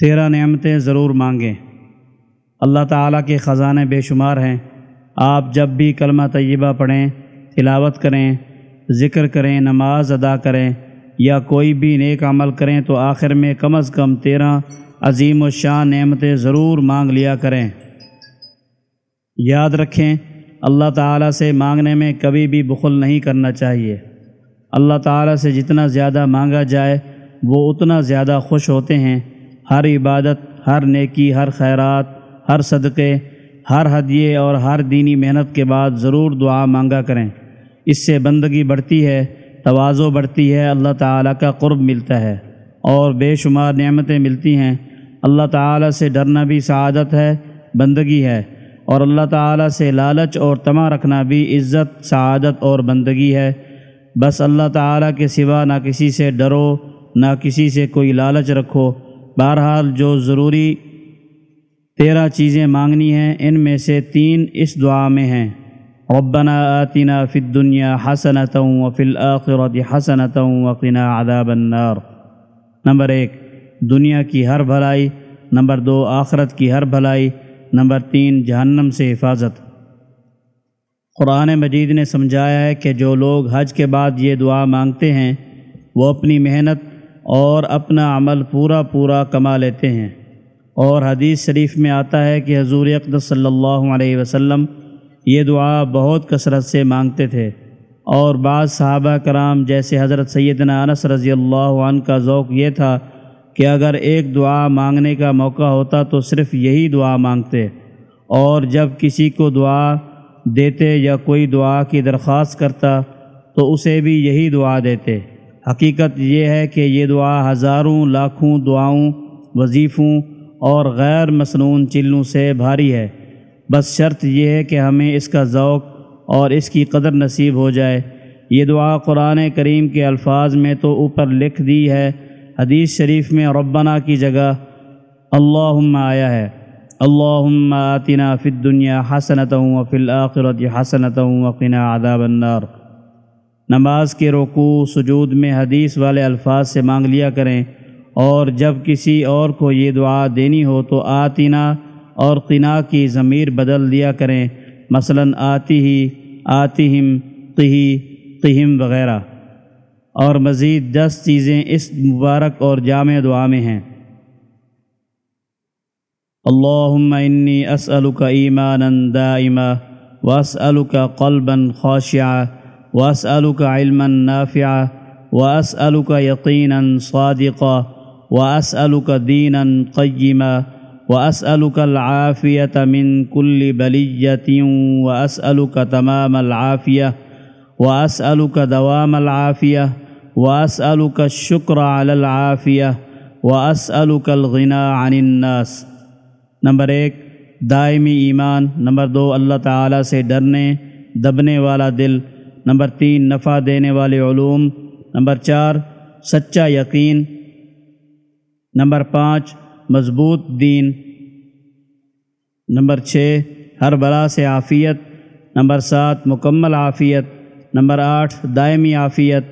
تیرہ نعمتیں ضرور مانگیں۔ اللہ تعالیٰ کے خزانے بے شمار ہیں۔ آپ جب بھی کلمہ طیبہ پڑھیں، تلاوت کریں، ذکر کریں، نماز ادا کریں یا کوئی بھی نیک عمل کریں، تو آخر میں کم از کم تیرہ عظیم و شان نعمتیں ضرور مانگ لیا کریں۔ یاد رکھیں، اللہ تعالیٰ سے مانگنے میں کبھی بھی بخل نہیں کرنا چاہیے۔ اللہ تعالیٰ سے جتنا زیادہ مانگا جائے، وہ اتنا زیادہ خوش ہوتے ہیں۔ ہر عبادت، ہر نیکی، ہر خیرات، ہر صدقے، ہر ہدیے اور ہر دینی محنت کے بعد ضرور دعا مانگا کریں۔ اس سے بندگی بڑھتی ہے، توازو بڑھتی ہے، اللہ تعالیٰ کا قرب ملتا ہے اور بے شمار نعمتیں ملتی ہیں۔ اللہ تعالیٰ سے ڈرنا بھی سعادت ہے، بندگی ہے اور اللہ تعالیٰ سے لالچ اور تما رکھنا بھی عزت، سعادت اور بندگی ہے۔ بس اللہ تعالیٰ کے سوا نہ کسی سے ڈرو، نہ کسی سے کوئی لالچ رکھو۔ بہرحال جو ضروری تیرہ چیزیں مانگنی ہیں، ان میں سے تین اس دعا میں ہیں۔ ربنا آتنا فی الدنیا حسنتا وفی الاخرت حسنتا وقنا عذاب النار۔ نمبر ایک، دنیا کی ہر بھلائی۔ نمبر دو، آخرت کی ہر بھلائی۔ نمبر تین، جہنم سے حفاظت۔ قرآن مجید نے سمجھایا ہے کہ جو لوگ حج کے بعد یہ دعا مانگتے ہیں، وہ اپنی محنت اور اپنا عمل پورا پورا کما لیتے ہیں۔ اور حدیث شریف میں آتا ہے کہ حضور اقدس صلی اللہ علیہ وسلم یہ دعا بہت کثرت سے مانگتے تھے۔ اور بعض صحابہ کرام جیسے حضرت سیدنا انس رضی اللہ عنہ کا ذوق یہ تھا کہ اگر ایک دعا مانگنے کا موقع ہوتا تو صرف یہی دعا مانگتے۔ اور جب کسی کو دعا دیتے یا کوئی دعا کی درخواست کرتا تو اسے بھی یہی دعا دیتے۔ حقیقت یہ ہے کہ یہ دعا ہزاروں، لاکھوں دعاؤں، وظیفوں اور غیر مصنون چلوں سے بھاری ہے۔ بس شرط یہ ہے کہ ہمیں اس کا ذوق اور اس کی قدر نصیب ہو جائے۔ یہ دعا قرآن کریم کے الفاظ میں تو اوپر لکھ دی ہے۔ حدیث شریف میں ربنا کی جگہ اللہم آیا ہے۔ اللہم آتنا فی الدنیا حسنتا وفی الاخرت حسنتا وقنا عذاب النار۔ نماز کے رکوع، سجود میں حدیث والے الفاظ سے مانگ لیا کریں۔ اور جب کسی اور کو یہ دعا دینی ہو تو آتینا اور قنا کی ضمیر بدل دیا کریں۔ مثلا آتی ہی آتیم قہی، قہم وغیرہ۔ اور مزید دس چیزیں اس مبارک اور جامع دعا میں ہیں۔ اللہم انی اسألک ایمانا دائما واسألک قلبا خاشعا۔ واسألک علما نافعا واسألک یقینا صادقا، واسألك دينا قيما، واسألك العافية من كل بلية، واسألك تمام العافية، واسألك دوام العافية، واسألك الشكر على العافية، واسألك الغنى عن الناس. نمبر ایک، دائمی ایمان. نمبر دو، اللہ تعالیٰ سے ڈرنے، دبنے والا دل. نمبر تین، نفع دینے والے علوم۔ نمبر چار، سچا یقین۔ نمبر پانچ، مضبوط دین۔ نمبر چھ، ہر بلا سے عافیت۔ نمبر سات، مکمل عافیت۔ نمبر آٹھ، دائمی عافیت۔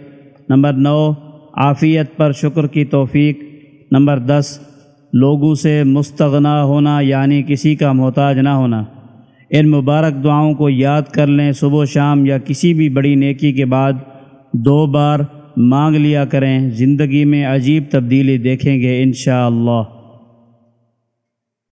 نمبر نو، عافیت پر شکر کی توفیق۔ نمبر دس، لوگوں سے مستغنا ہونا یعنی کسی کا محتاج نہ ہونا۔ ان مبارک دعاؤں کو یاد کر لیں صبح و شام یا کسی بھی بڑی نیکی کے بعد دو بار مانگ لیا کریں، زندگی میں عجیب تبدیلی دیکھیں گے انشاءاللہ۔ اللہ